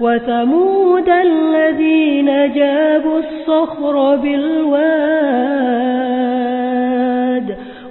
وثمود الذين جابوا الصخر بالواد